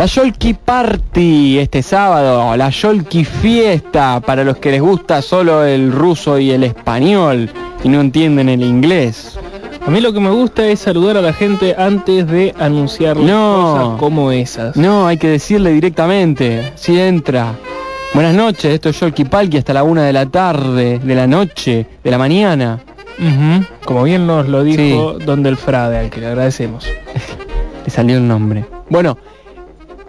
La Yolki Party este sábado, la Yolki Fiesta para los que les gusta solo el ruso y el español y no entienden el inglés. A mí lo que me gusta es saludar a la gente antes de anunciar No. cosas como esas. No, hay que decirle directamente, si entra. Buenas noches, esto es Yolki Palki hasta la una de la tarde, de la noche, de la mañana. Como bien nos lo dijo Don Del Frade, al que le agradecemos. Le salió el nombre. Bueno,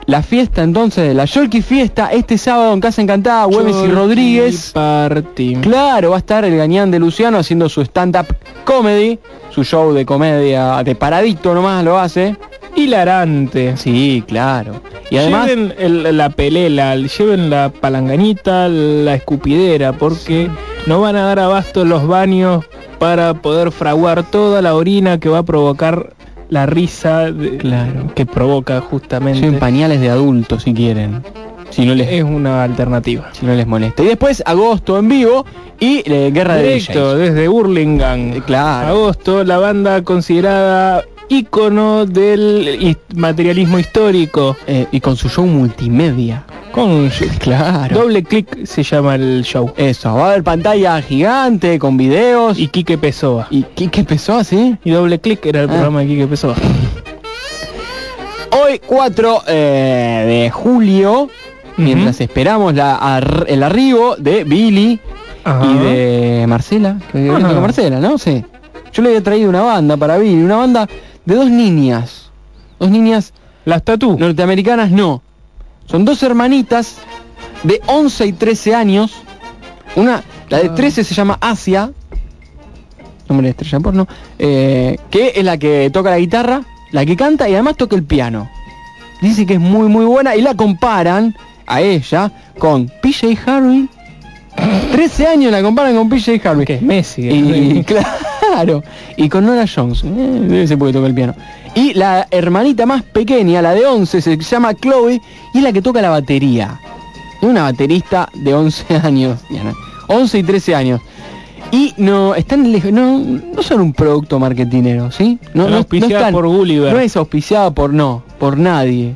la fiesta entonces, la Yolki Fiesta, este sábado en Casa Encantada, Güemes y Rodríguez. Party. Claro, va a estar el gañán de Luciano haciendo su stand-up comedy, su show de comedia de paradito nomás lo hace. Hilarante. Sí, claro. Y además, lleven el- la pelela, lleven la palanganita, la escupidera, porque no van a dar abasto los baños para poder fraguar toda la orina que va a provocar la risa de- Claro. que provoca justamente. lleven pañales de adultos si quieren. Si no les, Es una alternativa. si no les molesta. Y después agosto en vivo y eh, guerra de Directo desde Burlingame. Eh, claro. Agosto, la banda considerada ícono del materialismo histórico. Eh, y con su show multimedia. Con un Claro. doble clic se llama el show. Eso, va a haber pantalla gigante con videos. Y Quique Pessoa. ¿Y qué empezó así? Y doble clic era el Ah. programa de Quique Pessoa. Hoy 4 eh, de julio, mientras esperamos la ar- el arribo de Billy Ajá. y de Marcela, que toca Marcela, ¿no? Sí. Yo le había traído una banda para Billy, una banda de dos niñas. Dos niñas Las tatú. norteamericanas, no. Son dos hermanitas de 11 y 13 años. Una, la de Ah. 13 se llama Asia, nombre de estrella porno, eh, que es la que toca la guitarra, la que canta y además toca el piano. Dice que es muy muy buena y la comparan a ella con PJ Harvey. 13 años la comparan con PJ Harvey. Que es Messi. Y. claro, y con Nora Jones, eh, debe ser porque toca el piano. Y la hermanita más pequeña, la de 11, se llama Chloe y es la que toca la batería. Es una baterista de 11 años, Diana. 11 y 13 años. Y no están lejos, no, no son un producto marketinero, ¿sí? No, auspiciadas están- por Gulliver. No es auspiciada por no, por nadie.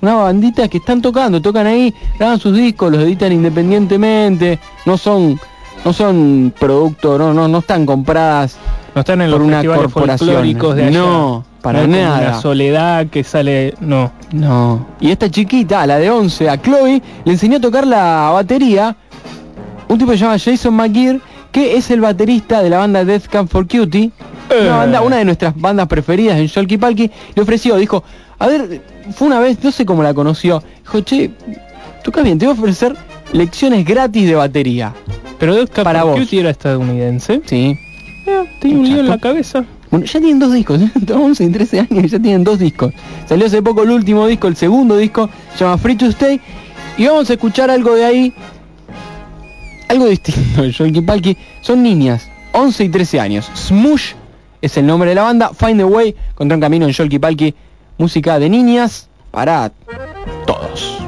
Una bandita que están tocando, tocan ahí, graban sus discos, los editan independientemente, no son no son producto, no no no están compradas No están en por los una festivales corporación. de allá. No, para nada. Una soledad que sale... No. No. Y esta chiquita, la de 11, a Chloe, le enseñó a tocar la batería. Un tipo que se llama Jason McGear, que es el baterista de la banda Death Camp for Cutie. Eh. Una, banda, una de nuestras bandas preferidas en Sholky Palki. Le ofreció, dijo, a ver, fue una vez, no sé cómo la conoció. Dijo, che, tocas bien, te voy a ofrecer lecciones gratis de batería. Pero Cab Para vos. Cutie era estadounidense. Sí. Eh, tenía un lío en la cabeza. Bueno, ya tienen dos discos, 11 y 13 años ya tienen dos discos. Salió hace poco el último disco, el segundo disco, se llama Free to Stay. Y vamos a escuchar algo de ahí. Algo distinto, el Yolki Palki. Son niñas, 11 y 13 años. Smush es el nombre de la banda. Find the Way, contra un camino en Yolki Palki. Música de niñas para todos.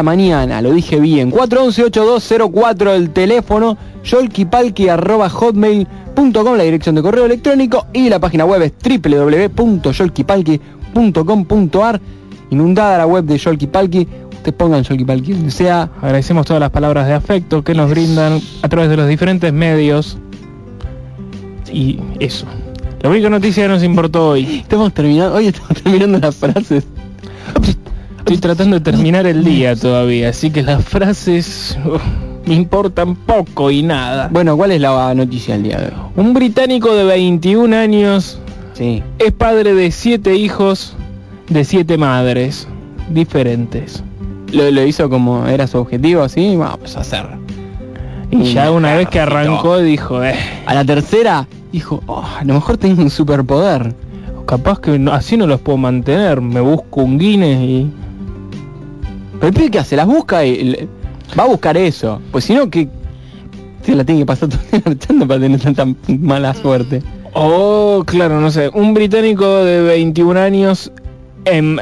La mañana, lo dije bien. 411-8204 el teléfono, yolkipalki arroba hotmail.com la dirección de correo electrónico y la página web es www.yolkipalki.com.ar Inundada la web de Yolkipalki, ustedes pongan Yolkipalki donde sea. Agradecemos todas las palabras de afecto que nos brindan a través de los diferentes medios. Y eso. La única noticia que nos importó hoy. Estamos terminando, hoy estamos terminando las frases. Estoy tratando de terminar el día todavía, así que las frases uf, me importan poco y nada. Bueno, ¿cuál es la noticia del día de hoy? Un británico de 21 años Sí. es padre de siete hijos de siete madres diferentes. Lo, lo hizo como era su objetivo, así, vamos a hacer. Y ya una vez que arrancó dijo, eh, A la tercera dijo, "Oh, a lo mejor tengo un superpoder. capaz que no- así no los puedo mantener, me busco un Guinness y... Pero el pibe que hace, las busca y le- va a buscar eso. Pues si no, que se la tiene que pasar todo el día marchando para tener tanta mala suerte. Oh, claro, no sé. Un británico de 21 años em,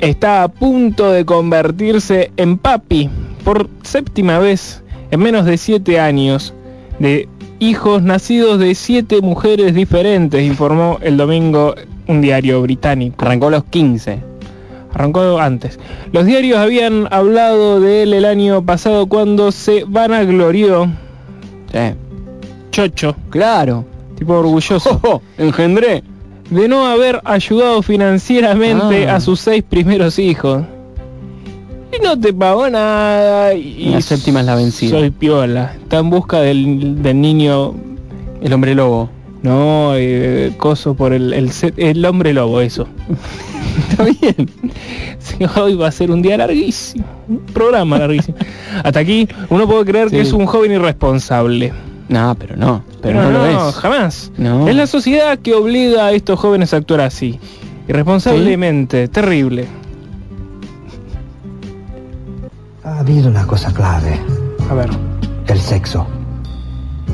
está a punto de convertirse en papi por séptima vez en menos de 7 años de hijos nacidos de 7 mujeres diferentes, informó el domingo un diario británico. Arrancó a los 15. Arrancó antes. Los diarios habían hablado de él el año pasado cuando se vanaglorió, Sí. chocho, Claro. tipo orgulloso. Oh, engendré. de no haber ayudado financieramente Ah. a sus seis primeros hijos. Y no te pagó nada. Y La séptima es la vencida. Soy piola. Está en busca del, del niño. El hombre lobo. No, eh, coso por el, el, el hombre lobo, eso. Está bien. Sí, hoy va a ser un día larguísimo. Un programa larguísimo. Hasta aquí uno puede creer que es un joven irresponsable. No, pero no. Pero no, lo es. jamás. No. Es la sociedad que obliga a estos jóvenes a actuar así. Irresponsablemente, terrible. Ha habido una cosa clave, A ver. el sexo.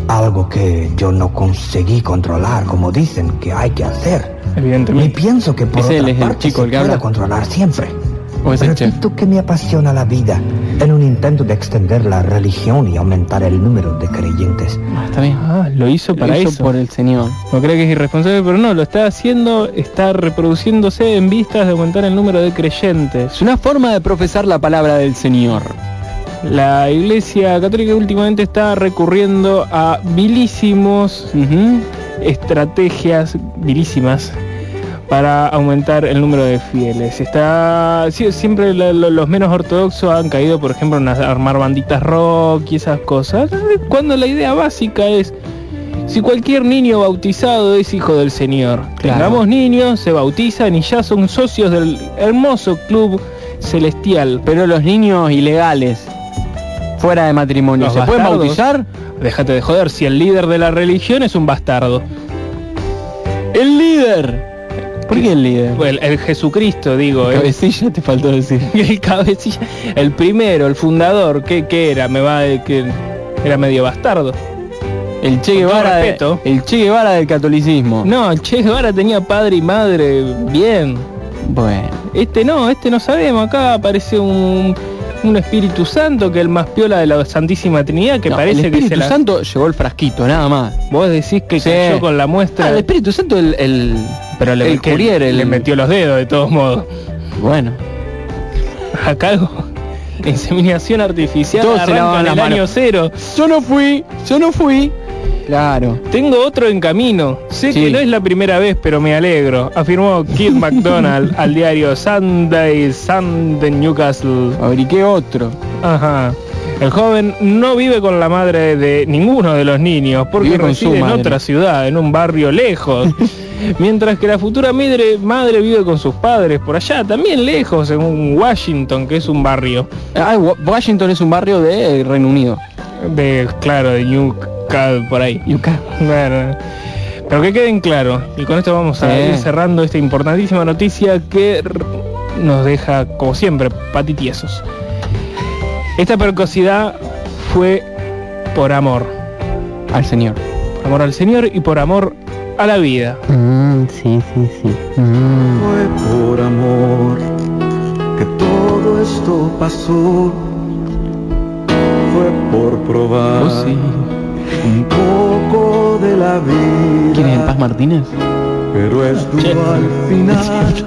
Algo que yo no conseguí controlar, como dicen que hay que hacer. Y Evidentemente. pienso que por Ese otra es el parte chico se el que puede habla. controlar siempre. ¿O es el chef? Repito que me apasiona la vida en un intento de extender la religión y aumentar el número de creyentes. Ah, está bien. Ah, lo hizo Lo para hizo eso. por el señor. No cree que es irresponsable, pero no, lo está haciendo, está reproduciéndose en vistas de aumentar el número de creyentes. Es una forma de profesar la palabra del señor. La Iglesia Católica últimamente está recurriendo a vilísimos Ujú. estrategias vilísimas para aumentar el número de fieles. Está sí, siempre la- los menos ortodoxos han caído, por ejemplo, en armar banditas rock y esas cosas, cuando la idea básica es si cualquier niño bautizado es hijo del Señor. Claro. Tengamos niños, se bautizan y ya son socios del hermoso club celestial. Pero los niños ilegales, fuera de matrimonio, Los ¿se pueden bautizar? Déjate de joder, si el líder de la religión es un bastardo. ¡El líder! ¿Por qué el líder? El, el Jesucristo, digo, ¿eh? Cabecilla te faltó decir. el cabecilla, el primero, el fundador, ¿qué, qué era? Me va de que era medio bastardo. El Che Guevara, de- el Che Guevara del catolicismo. No, el Che Guevara tenía padre y madre bien. Bueno, Este no, este no sabemos. Acá aparece un, un Espíritu Santo que es el más piola de la Santísima Trinidad, que no, parece el que Espíritu se la... Santo llevó el frasquito, nada más. Vos decís que Sí. cayó con la Ah, muestra, el Espíritu Santo, el, el, pero le, el le metió los dedos de todos modos. bueno, Acá algo... Inseminación artificial Todos se lavaban en el año cero. yo no fui, yo no fui. Claro. Tengo otro en camino. Sé Sí. que no es la primera vez, pero me alegro. Afirmó Keith McDonald al diario Sunday Sunday Newcastle. Fabriqué otro. Ajá. El joven no vive con la madre de ninguno de los niños porque reside en madre. otra ciudad, en un barrio lejos. Mientras que la futura madre, madre vive con sus padres por allá, también lejos, en un Washington, que es un barrio Ah, Wa- Washington es un barrio de Reino Unido. de, claro, de Newcastle, por ahí. Bueno, pero que queden claro, y con esto vamos a ir cerrando esta importantísima noticia que nos deja, como siempre, patitiesos. Esta precocidad fue por amor. Al señor. Por amor al Señor y por amor a la vida. Mm, sí, sí, sí. Mm. Fue por amor que todo esto pasó. Fue por probar Oh, sí. un poco de la vida. ¿Quién es el Paz Martínez? Pero es duro al final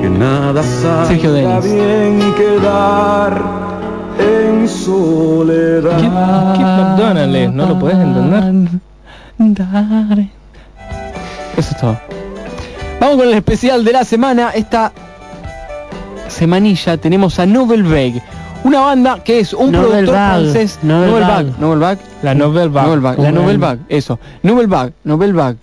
que nada Sergio salga Denis. bien y quedar en soledad. ¿Qué, qué McDonald's es? ¿No lo podés entender? Eso es todo. Vamos con el especial de la semana. Esta semanilla tenemos a Novel Vague. Una banda que es un Novel productor Vague, francés. Novel. Vague. Novel Vague. La Novel. Novel Vague. La ¿Cómo Novel? Vague. Eso. Novel Vague. Novel Vague.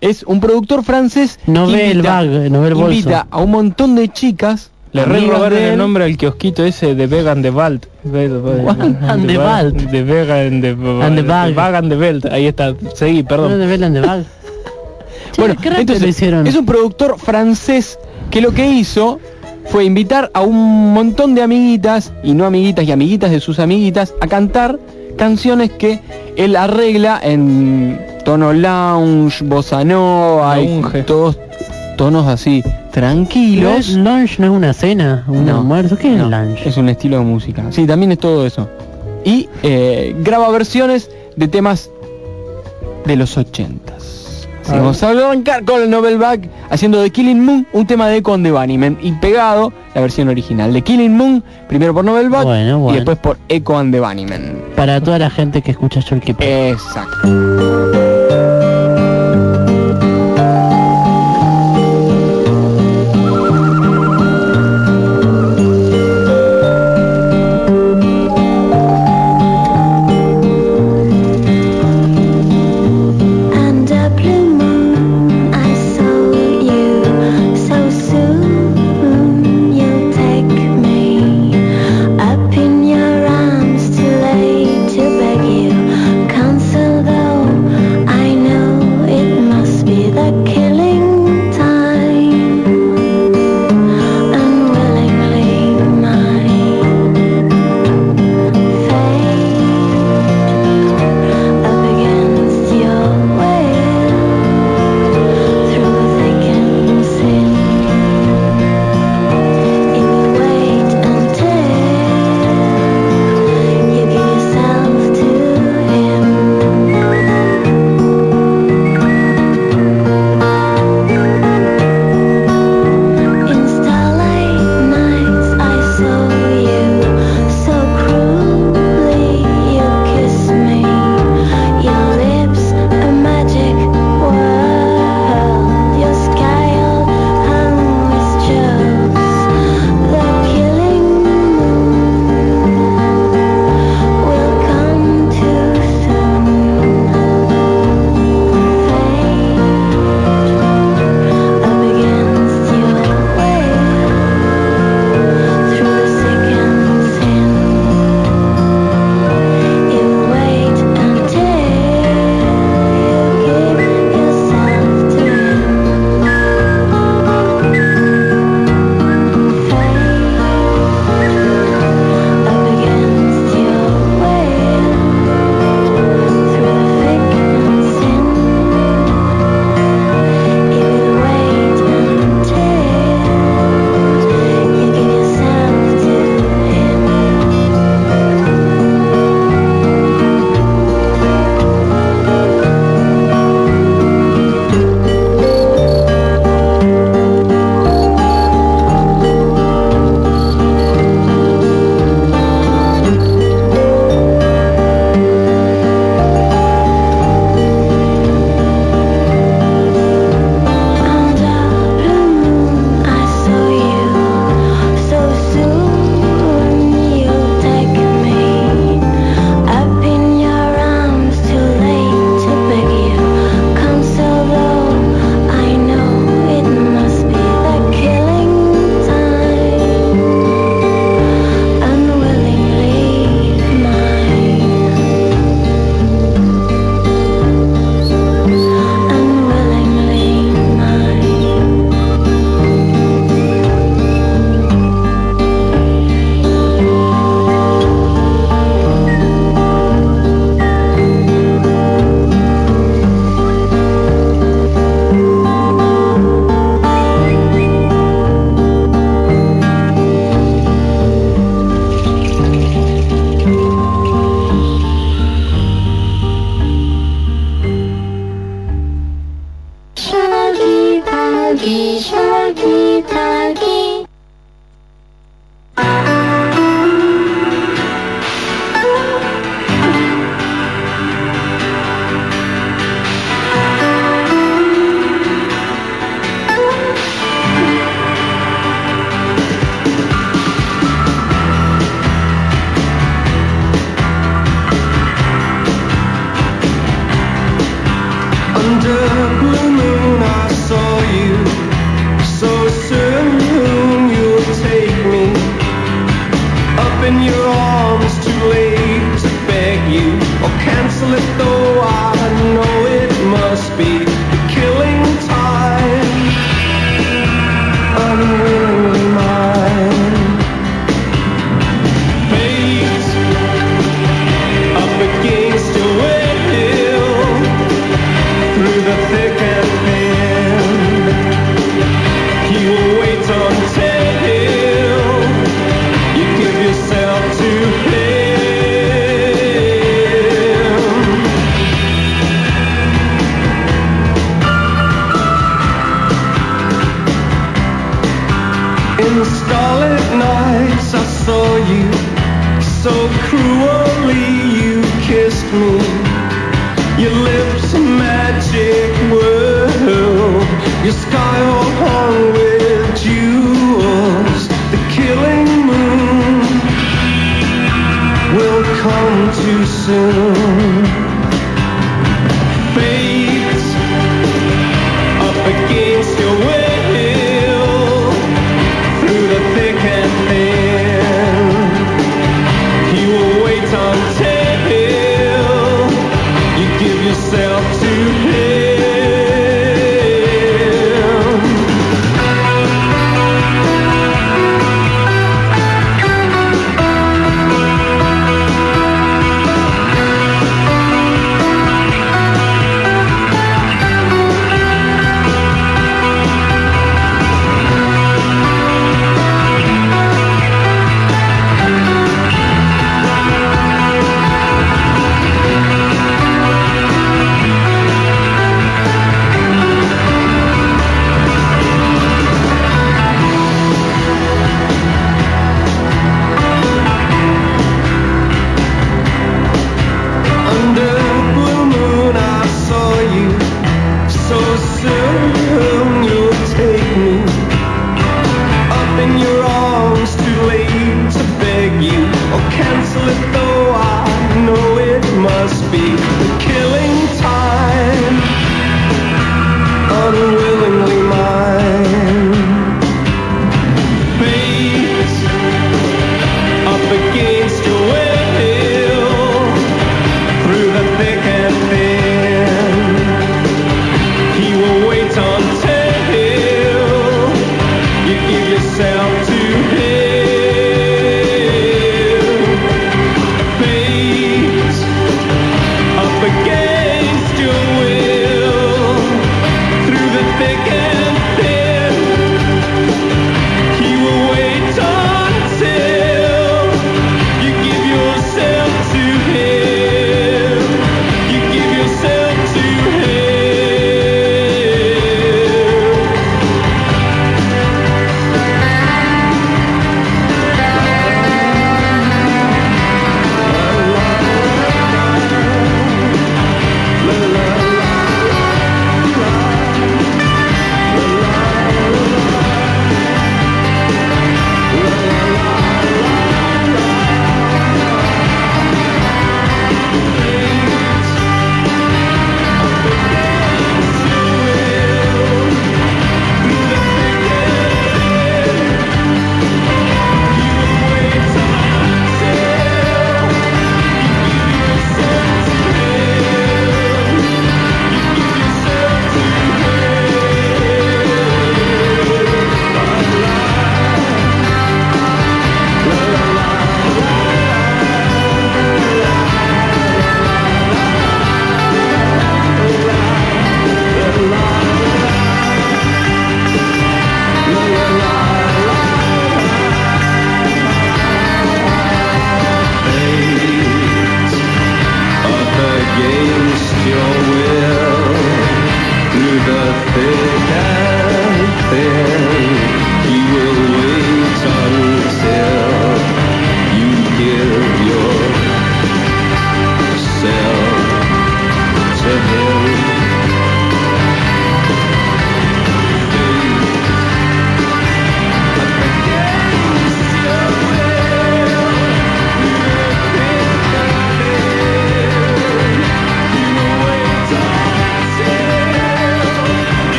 Es un productor francés. Novel invita- Vague, Novel Bolso. Invita a un montón de chicas. Le re robaron el nombre al kiosquito ese de Vegan de Wald. And the Wald. De Vegan de And the Bag. Vagan de Welt. Ahí está. Seguí, No perdón. de Belan de Bag. Che, Bueno, qué entonces, hicieron. es un productor francés que lo que hizo fue invitar a un montón de amiguitas, y no amiguitas y amiguitas de sus amiguitas, a cantar canciones que él arregla en tono lounge, bossa nova, y Lounge. todos tonos así ¿No tranquilos. es lunch no es una cena, un No, almuerzo? ¿Qué no, es lunch? Es un estilo de música. Sí, también es todo eso. Y eh, graba versiones de temas de los ochentas. Ah. vamos a arrancar con el Novelback haciendo de Killing Moon un tema de the Bunnymen y pegado la versión original de Killing Moon, primero por Novelback Bueno, y después por Echo and the Bunnymen. Para toda la gente que escucha Pop. Exacto. starlit nights I saw you. So cruelly you kissed me. Your lips a magic world. Your sky all hung with jewels. The killing moon will come too soon.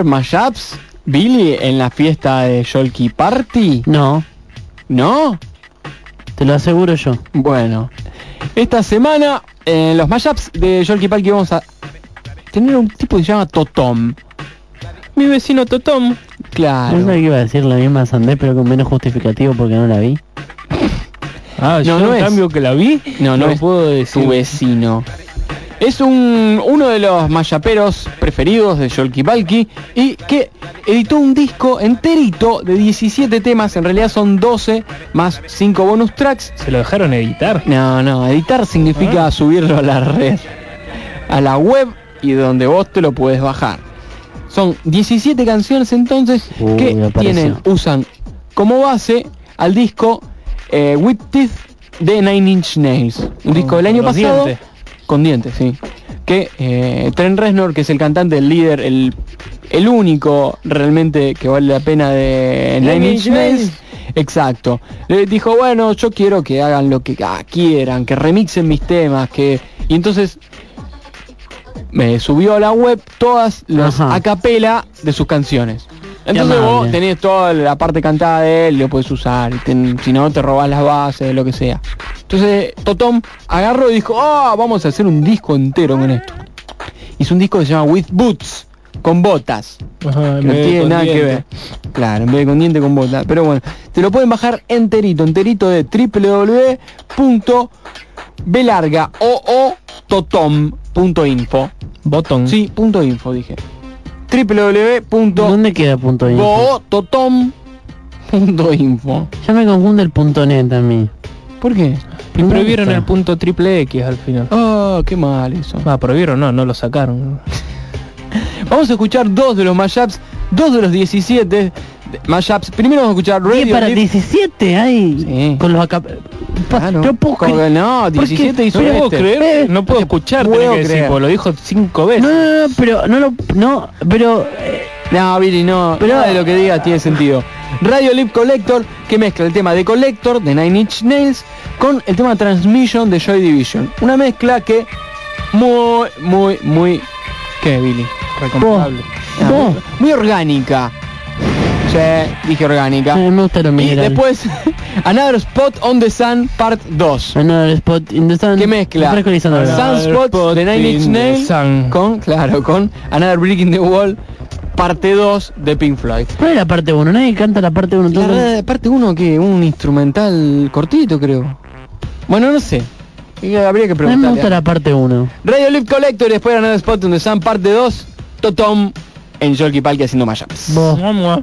Haber mashups, Billy, en la fiesta de Yolki Party? No, ¿No? te lo aseguro yo. Bueno, esta semana en los mashups de Yolki Party vamos a tener un tipo que se llama Totom. Mi vecino Totom. Claro. No sé que iba a decir la misma Sandé, pero con menos justificativo porque no la vi. Ah, No, yo no en es. cambio que la vi, No, no, no es puedo decir. tu vecino. Es un, uno de los mayaperos preferidos de Yolki Palki y que editó un disco enterito de 17 temas, en realidad son 12 más 5 bonus tracks. Se lo dejaron editar. No, no, editar significa Ah. subirlo a la red, a la web y donde vos te lo puedes bajar. Son 17 canciones entonces que tienen, usan como base al disco eh, With Teeth de Nine Inch Nails. Un disco del año pasado. dientes. Con dientes, sí. Que eh, Trent Reznor, que es el cantante, el líder, el, el único realmente que vale la pena de Nine Inch Nails. Exacto. Le dijo, bueno, yo quiero que hagan lo que ah, quieran, que remixen mis temas, que... Y entonces me subió a la web todas las Ajá. a capela de sus canciones. Entonces vos tenés toda la parte cantada de él, lo puedes usar, ten- si no te robás las bases, lo que sea. Entonces Totom agarró y dijo, ah, vamos a hacer un disco entero con esto. Hizo un disco que se llama With Boots, con botas. Ajá, Que no tiene nada que ver. Claro, en vez de con diente con bota. Pero bueno, te lo pueden bajar enterito, enterito de www.belarga o o totom.info. Botón. Sí, punto info dije. www.totom.info. ¿Dónde queda punto info? Ya me confunde el punto net a mí. ¿Por qué? Y prohibieron el punto triple X al final. Oh, qué mal eso. Ah, prohibieron, no, no lo sacaron. Vamos a escuchar dos de los mashups, dos de los 17 de- mashups. Primero vamos a escuchar ¿Qué Radio para Live- 17 hay Sí. con los acá Claro. no puedo creer. no, ¿Por qué? 17 hizo No lo puedo este. creer, no puedo escuchar, puedo que decir, lo dijo cinco veces. No, no, no, pero no lo no, pero eh, No, Billy, no. Pero- nada de lo que digas tiene sentido. Radio Live Collector, que mezcla el tema de Collector de Nine Inch Nails con el tema Transmission de Joy Division. Una mezcla que muy, muy, muy... ¿Qué, Billy? Recomendable. Ah, muy orgánica. Sí, dije orgánica. eh, me gusta lo Y mineral. después, Another Spot on the Sun, Part 2. Another spot in the sun. que mezcla Refresco y Sandra. Another Sunspot Spot de Nine Inch in the Nails Sun. con, claro, con Another Brick in the Wall, parte 2 de Pink Floyd. ¿Cuál es la parte 1? Nadie canta la parte 1 La verdad, parte 1 que un instrumental cortito creo. Bueno, no sé. Y Habría que A mí me gusta la parte 1. Radio Live Collector y después Another Spot on the Sun, parte 2, Totom en Jolky Palki haciendo mashups. Vos. Mua, mua.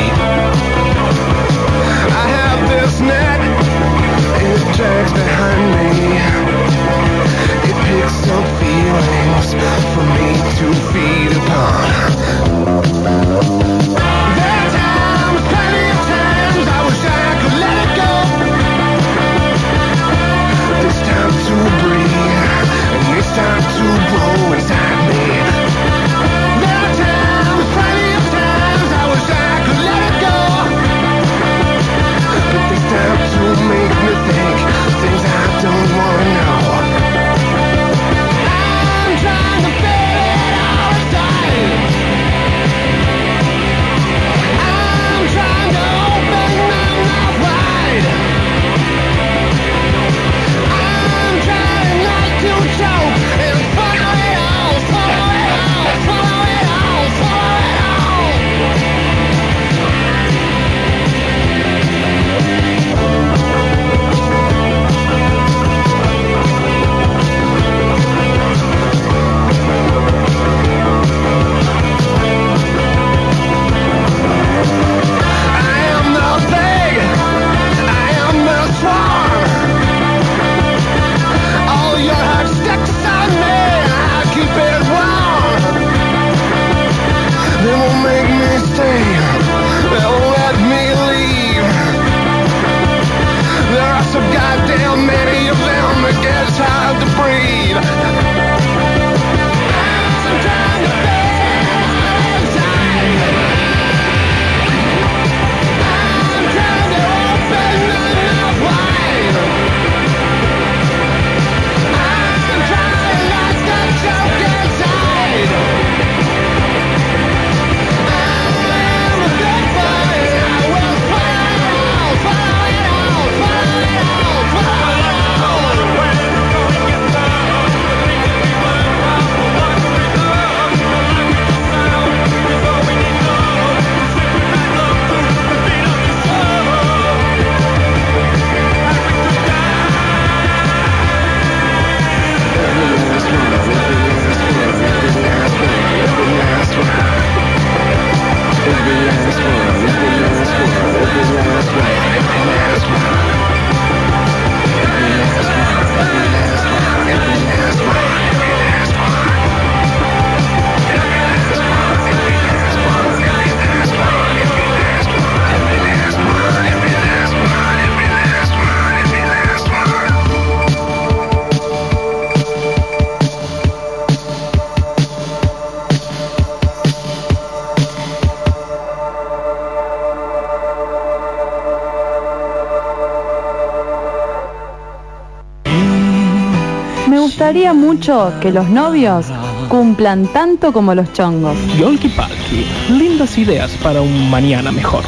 que los novios cumplan tanto como los chongos. Yolki Palki, lindas ideas para un mañana mejor.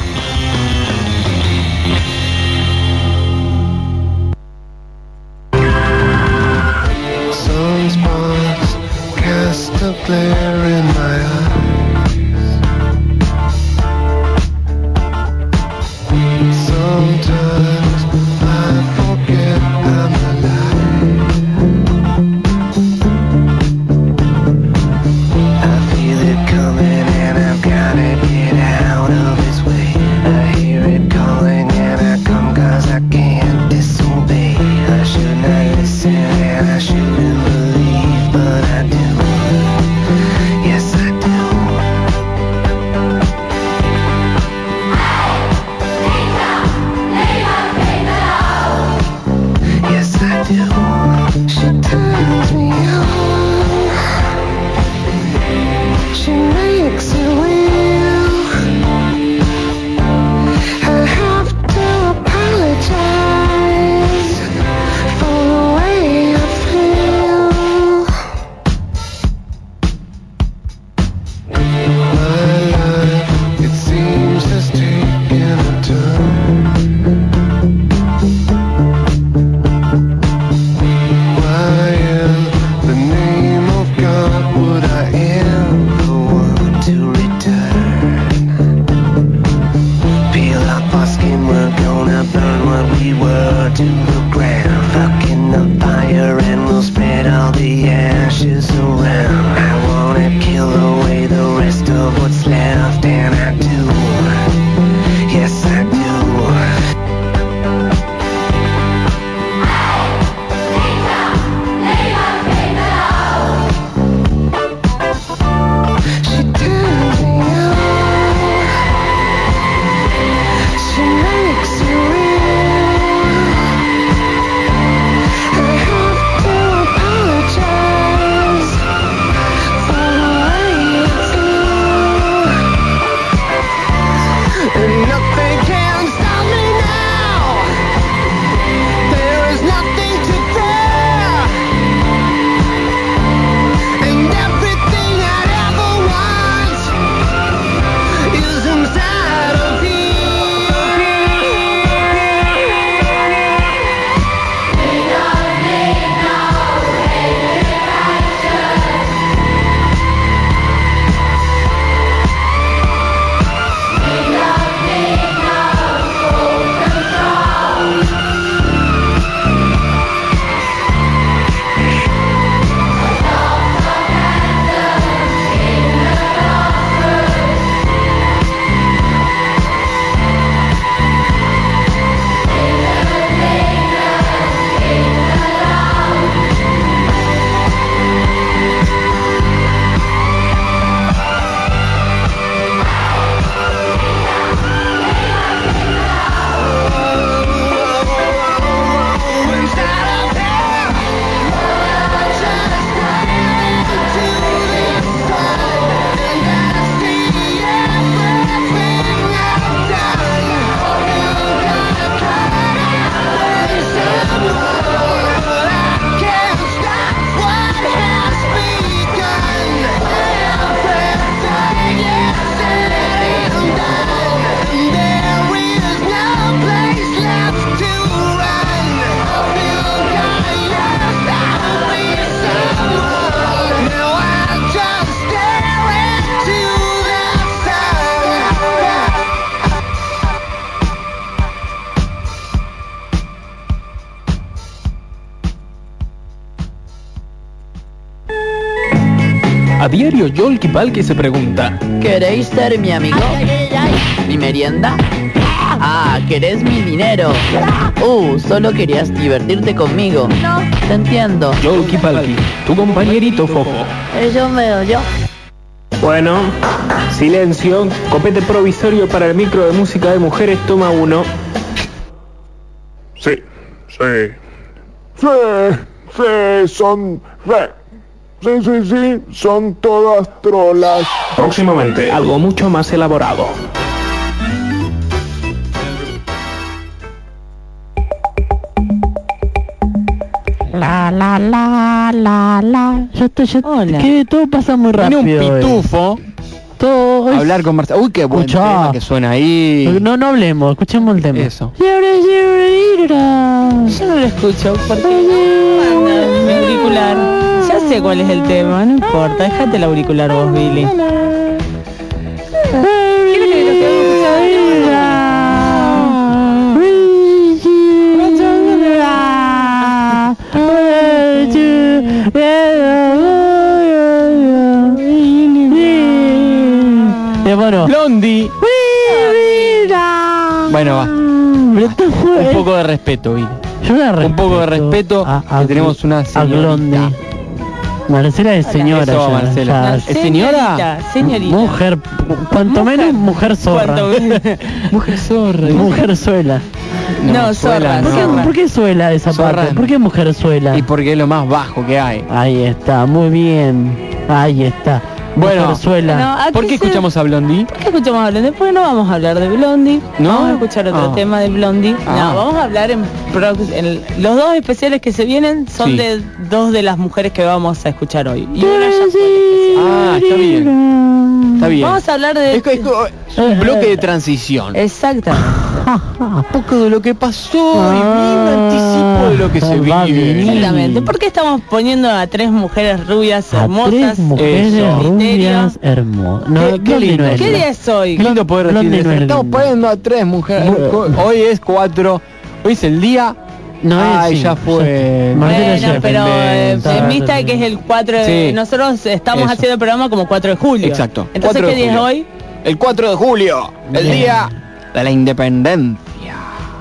Yolki Palki se pregunta. ¿Queréis ser mi amigo? ¿Mi merienda? Ah, ¿querés mi dinero? Uh, solo querías divertirte conmigo. No. Te entiendo. Yolki Palki, tu compañerito fofo. Yo veo yo. Bueno, silencio. Copete provisorio para el micro de música de mujeres, toma uno. Sí, sí. Sí, sí, son... Sí, sí, sí, son todas trolas. Próximamente, algo mucho más elaborado. La, la, la, la, la. Yo estoy, yo, Hola. que todo pasa muy Viene rápido. un hoy. pitufo Todo es- hablar con Marcelo. Uy, qué buen Escuchá. tema que suena ahí. No, no hablemos, escuchemos el tema. Eso. Yo no lo escucho porque auricular. Sé cuál es el tema, no importa, déjate el auricular vos, Billy. ¿Quieres que lo quedemos Eh, bueno, Blondie. Bueno, va. Un poco de respeto, Billy. Un poco de respeto, que tenemos una a señorita. Marcela es señora. Eso ya, Marcela. ya. ¿Es señora? Señorita. Mujer, cuanto menos mujer zorra. Cuanto menos. Mujer zorra. Mujer suela. No, zorra, ¿Por por qué suela esa Zorra. parte? ¿Por qué mujer suela? Y porque es lo más bajo que hay. Ahí está, muy bien. Ahí está. Bueno. No, ¿a ¿Por qué se- escuchamos a Blondie? ¿Por qué escuchamos a Blondie? Porque no vamos a hablar de Blondie. ¿No? Vamos a escuchar otro Ah. tema de Blondie. Ah. No, vamos a hablar en, en- Los dos especiales que se vienen son Sí. de dos de las mujeres que vamos a escuchar hoy. Y una ya. Ah, está bien. Está bien. Vamos a hablar de... Es, es- es un bloque de transición. Exacto. Un poco de lo que pasó y un anticipo de lo que se vive. Exactamente. ¿Por qué estamos poniendo a tres mujeres rubias A hermosas? tres mujeres Eso. rubias hermosas. No, Qué- lindo. ¿Qué día es hoy? Qué lindo poder decir Estamos poniendo a tres mujeres. Hoy es cuatro. Hoy es el día. No Ay, es ya fue. Bueno, pero eh, en vista de que es el 4 de... Sí. Nosotros estamos Eso. haciendo el programa como 4 de julio. Exacto. Entonces, 4 de ¿qué día es hoy? El 4 de julio. El Bien. día de la independencia.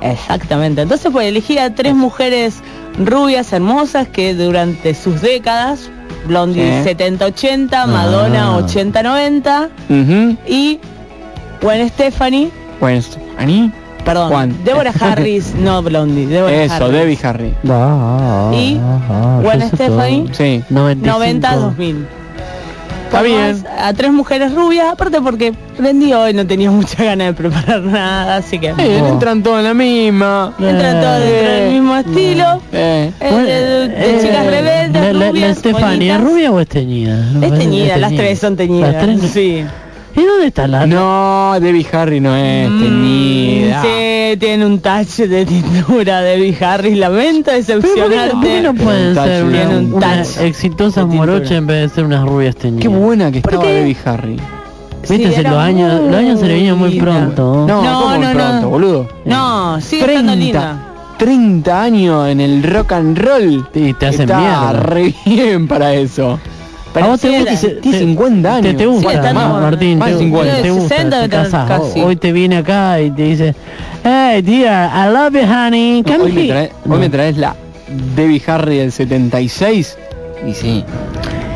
Exactamente. Entonces pues elegí a tres mujeres rubias, hermosas, que durante sus décadas, Blondie Sí. 70-80, Madonna Ah. 80-90 Ujú. y Gwen Stefani, Pues, Ani. Perdón, Juan. Deborah Harris, no Blondie, Deborah Eso, Harris. Debbie Harry. Ah, Y ah, Gwen todo. Sí. 95. 90-2000. Está bien. A tres mujeres rubias, aparte porque prendí hoy, no tenía mucha ganas de preparar nada, así que... Eh, entran todos en la misma. Entran todos dentro del mismo estilo. Eh. eh, de, de- de Eh, chicas rebeldes, la, la- la rubias, Stefani, ¿es bonitas. rubia o es teñida? Es teñida, las tres son teñidas. Las tres- Sí. ¿Y dónde está la No, Debbie Harry no es Mm, teñida. Sí, tiene un touch de tintura de Debbie Harris. Lamento ¿Pero por qué, decepcionarte. por qué no pueden ser una, tiene un exitosas morochas en vez de ser unas rubias teñidas? Qué buena que ¿Por estaba? Debbie Harry. Sí, Viste, se era los años, los años se le vienen muy pronto. No, No, ¿cómo no, no. pronto, boludo? No, sigue estando linda. 30 años en el rock and roll. Y te hacen Está mierda. re bien para eso. ¿A vos te gusta? Tiene 50 años. Te, te gusta, Sí, como- Martín, más te, de 50. te gusta, 60 te casás. casi. Hoy te viene acá y te dice, Hey dear, I love you honey, come hoy, me here". traes, No. hoy me traes la Debbie Harry del 76. Y sí.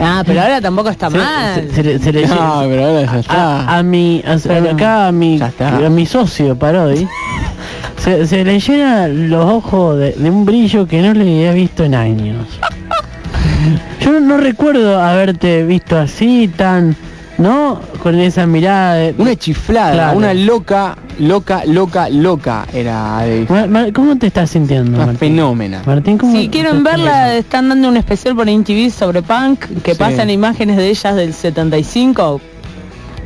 Ah, pero ahora tampoco está Se- mal. se- se le- No, pero ahora ya está. a, a mi a- Pero- acá a mi a mi socio Parodi se, se le llenan los ojos de, de un brillo que no le había visto en años yo no, recuerdo haberte visto así tan no con esa mirada de Una chiflada, Claro. una loca, loca, loca, loca era Debbie. Ma- Ma- ¿cómo te estás sintiendo Una Martín? fenómena. Martín ¿cómo Si quieren verla, están dando un especial por MTV sobre punk, que Sí. pasan imágenes de ellas del 75,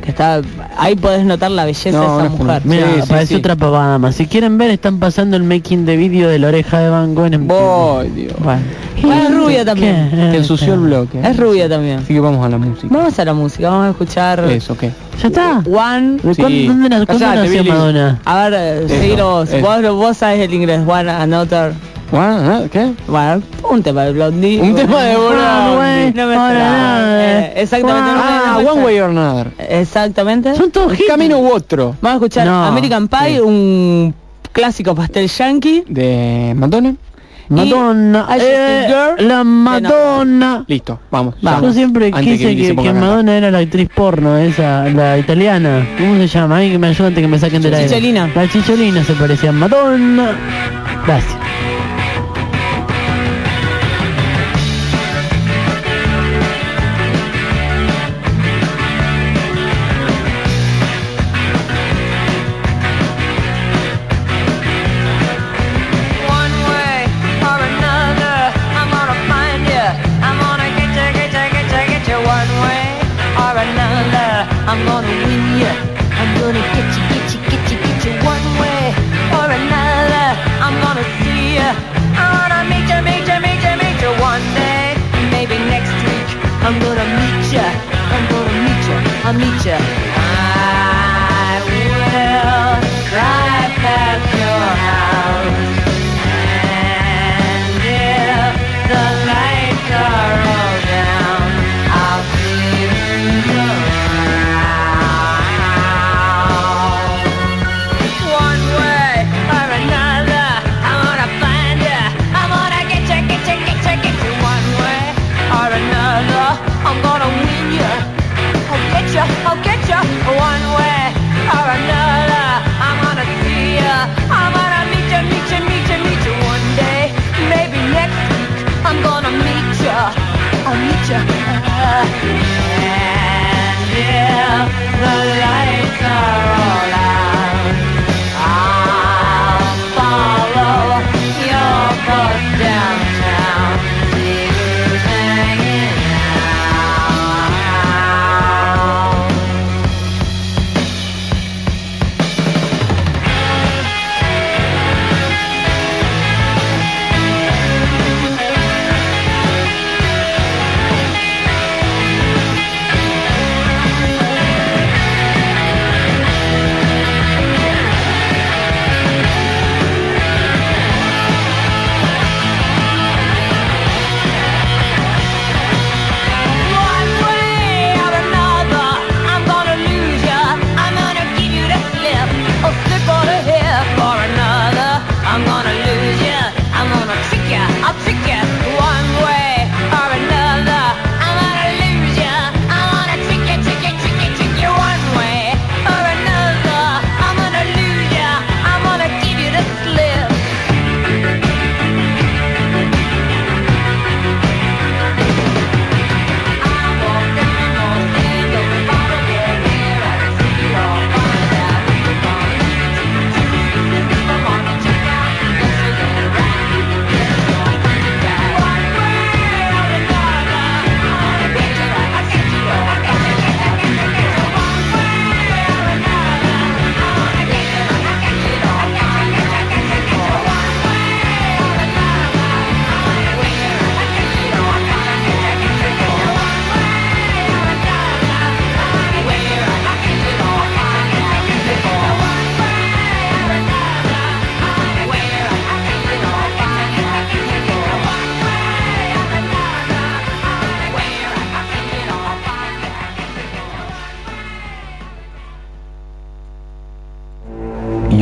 que está ahí podés notar la belleza No, de esa mujer. Mira, Sí, sí, parece sí. otra pavada más. Si quieren ver, están pasando el making de vídeo de la oreja de Van Gogh en. Voy, Dios. Bueno. Es rubia también. ¿Qué? Te ensució el bloque. Es rubia también. Así que vamos a la música. Vamos a la música, vamos a escuchar Eso, ¿qué? ¿Ya está? One. ¿De Sí. cuándo, dónde na- cuándo Callate, nació. Madonna? A ver, eh, seguilo vos. vos, vos sabes el inglés. One, another. Bueno, ¿Qué? Bueno, un tema de Blondie. Un tema de Blondie. No me esperaba. Eh, exactamente. Ah, no me One esperaba. Way or Another. Exactamente. Son todos Un camino u otro. Vamos a escuchar No. American Pie, un clásico pastel yankee. De Madonna. Madonna, eh, Girl. la Madonna. Listo, vamos. Vamos. Yo siempre Antes quise que. Madonna era la actriz porno, esa, la italiana. ¿Cómo se llama? Ahí que me ayuden antes que me saquen de la Chicholina. La chicholina se parecía a Madonna. Gracias. Meet you.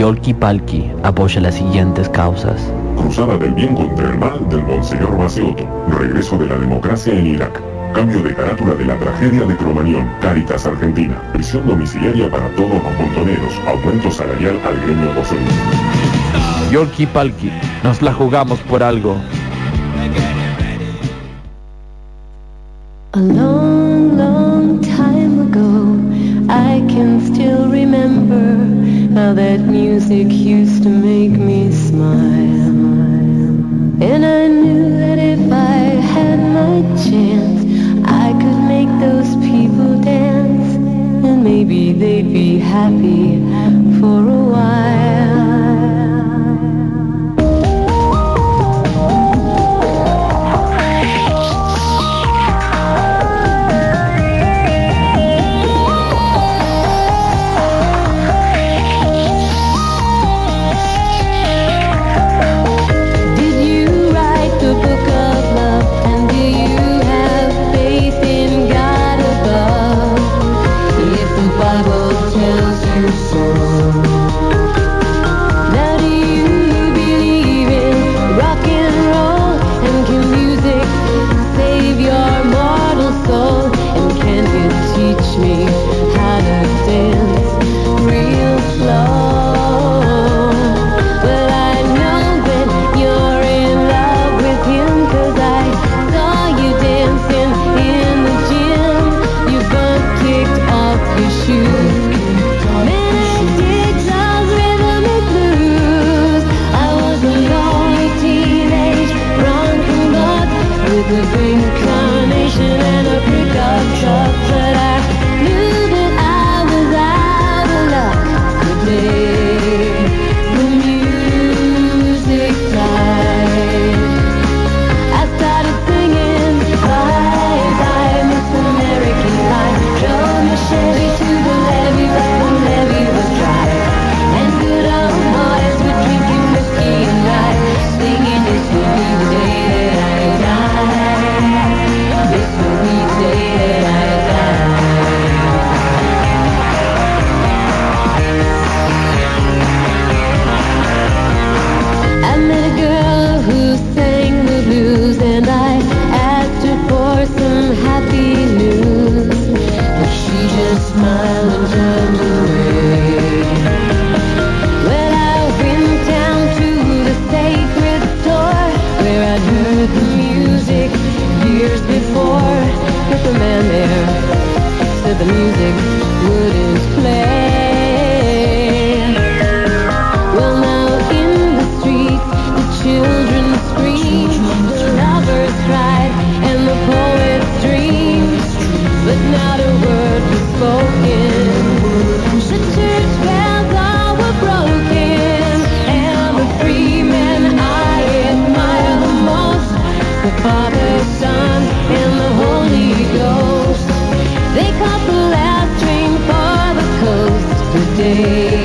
Yolki Palki apoya las siguientes causas. Cruzada del bien contra el mal del Monseñor Maceoto. Regreso de la democracia en Irak. Cambio de carátula de la tragedia de Cromañón. Caritas Argentina. Prisión domiciliaria para todos los montoneros. Aumento salarial al gremio docente. Yolki Palki, nos la jugamos por algo. A long, long time ago, I can still remember how that music used to make me smile. And I knew that if I had my chance, I could make those people dance. And maybe they'd be happy for a while.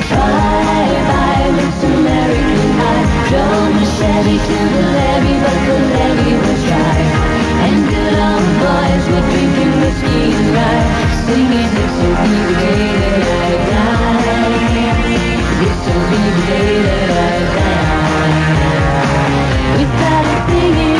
bye bye, American the levee, but the levee was dry. And boys were drinking whiskey and singing day that I die. Day that I die. We started singing.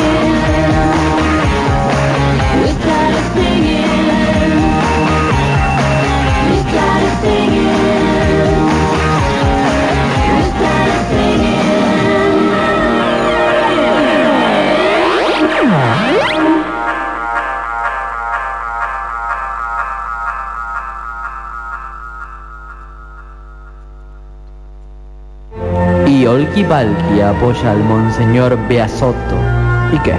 y Valky apoya al monseñor Beasotto. ¿Y qué?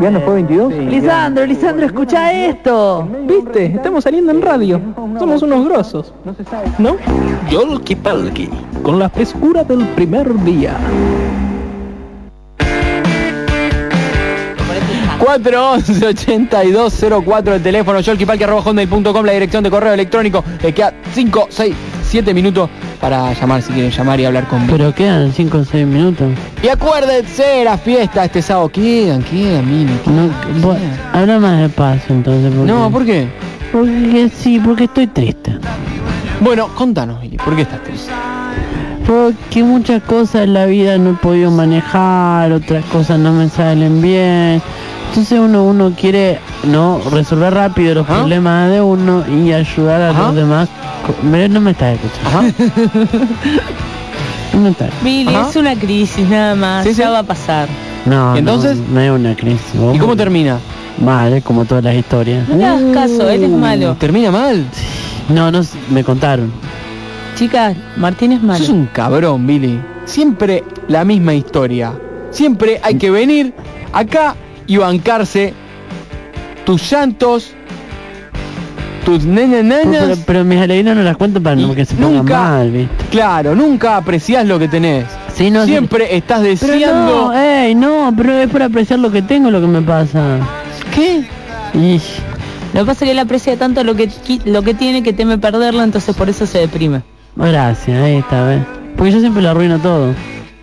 Viernes. ¿Viernes fue 22? Lisandro, Lisandro, escucha esto. ¿Viste? Estamos saliendo en radio. Somos unos grosos. ¿No? Yolki Palki. Con la frescura del primer día. 411 8204 el teléfono, yolkipalki.com, la dirección de correo electrónico. Le queda 5, 6, 7 minutos para llamar si quieren llamar y hablar conmigo. Pero quedan 5 o 6 minutos. Y acuérdense, la fiesta este sábado. Quedan, quedan. No, vos- habla más despacio entonces. porque- No, ¿por qué? Porque sí, porque estoy triste. Bueno, contanos, Billy, ¿por qué estás triste? Porque muchas cosas en la vida no he podido manejar, otras cosas no me salen bien. Entonces uno uno quiere no resolver rápido los problemas de uno y ayudar a los demás. no me estás escuchando. no me estás. Billy, Ajá. es una crisis nada más, Sí, sí. ya va a pasar. No, ¿Y entonces? no, no es una crisis. ¿Y cómo termina? Mal, como todas las historias. No le hagas caso, él es malo. ¿Termina mal? No, no, me contaron. Chicas, Martín es malo. Sos un cabrón, Billy. Siempre la misma historia. Siempre hay que venir acá y bancarse tus llantos, tus Pero, nenas. pero mis alegrías no las cuento para no que se pongan nunca- mal, ¿viste? Claro, nunca apreciás lo que tenés. Sí, no, sí. Siempre estás Pero deseando. no, ey, no, pero es por apreciar lo que tengo lo que me pasa. ¿Qué? Lo que pasa es que él aprecia tanto lo que lo que tiene que teme perderlo, entonces por eso se deprime. Gracias, ahí está, ¿ves? Porque yo siempre lo arruino todo.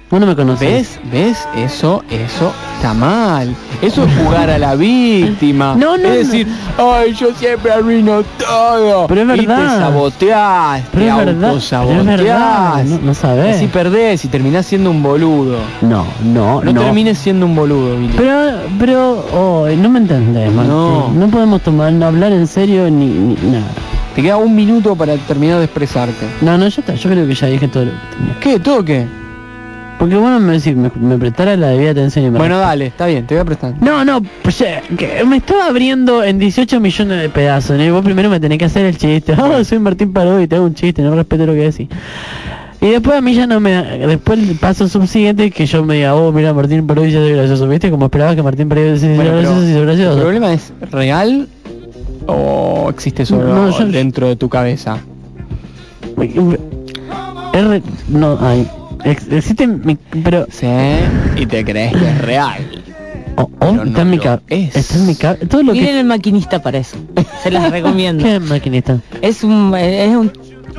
Vos no me conocés. ¿Ves? ¿Ves? Eso, eso está mal. Eso es jugar a la víctima. No, no, Es decir, ay, yo siempre arruino todo. Pero es Y te verdad. saboteás, Pero te es verdad, pero es autosaboteás. verdad, no- no sabés. Así perdés y terminás siendo un boludo. No, no, No, no. termines siendo un boludo, Billy. Pero, pero, oh, no me entendés, Martín. No. No. podemos tomar, no hablar en serio ni, ni nada. Te queda un minuto para terminar de expresarte. No, no, ya está, yo creo que ya dije todo lo que tenía. ¿Qué? ¿Todo qué? Porque bueno me decís, me, me prestara la debida atención y me Bueno, dale, está bien, te voy a prestar. No, no, pues eh, que me estaba abriendo en 18 millones de pedazos, ¿no? Y vos primero me tenés que hacer el chiste. Ah, soy Martín Parodi y te hago un chiste, no respeto lo que decís. Y después a mí ya no me... Después el paso subsiguiente es que yo me diga, oh, mira, Martín Parodi ya es gracioso, ¿viste? Como esperabas que Martín Parodi sea Bueno, gracioso y sea ¿El gracioso. problema es real o existe solo No, yo- dentro de tu cabeza? R... No, ay... ex- Existe mi... Pero... Sí, y te crees que es real. Oh, oh, está en mi cabeza. Está en mi cabeza. Todo lo Miren que... el maquinista para eso. Se las recomiendo. ¿Qué maquinista? Es un es un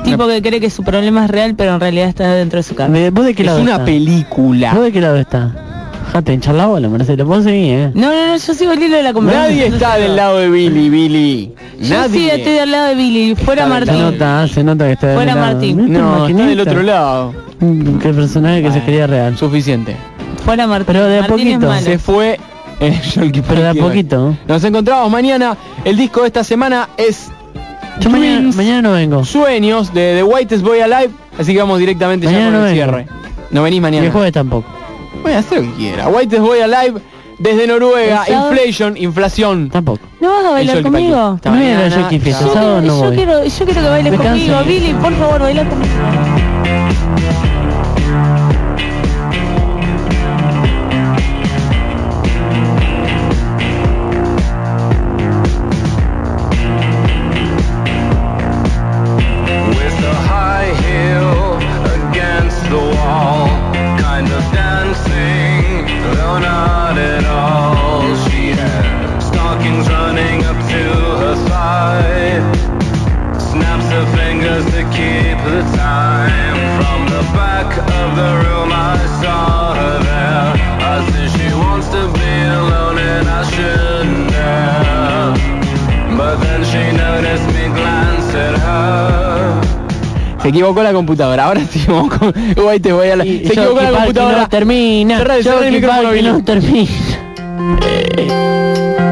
tipo que cree que su problema es real, pero en realidad está dentro de su cabeza. ¿De- ¿Vos de qué Es lado una está? película. ¿Vos de qué lado está? Jate, hinchar la bola, Marcelo, vos seguí, eh. No, no, no, yo sigo el hilo de la conversación. Nadie está del lado de Billy, Billy. Yo sí Nadie. estoy del lado de Billy, fuera Está del Se Martín. nota, se nota que está del Fuera lado. Martín. ¿Viste el No, está del otro lado. Qué personaje que se quería real. Suficiente. Fuera Martín. Pero de a Martín poquito. Se fue eh, Pero de a poquito. Nos encontramos mañana. El disco de esta semana es Yo mañana, no vengo. Sueños de The Whitest Boy Alive. Así que vamos directamente ya con no el vengo. cierre. No venís Y mañana. el jueves tampoco. Voy a hacer lo que quiera. Whitest Boy Alive desde Noruega. Inflation, inflación. Tampoco. ¿No vas a bailar conmigo? Chao. Yo, yo quiero, yo quiero que bailes conmigo. Billy, por favor, baila conmigo. Se equivocó la computadora. Ahora sí vamos con Whitest Boy Alive. Y Se equivocó la computadora. no termina. Cerrá el- micrófono, no termina.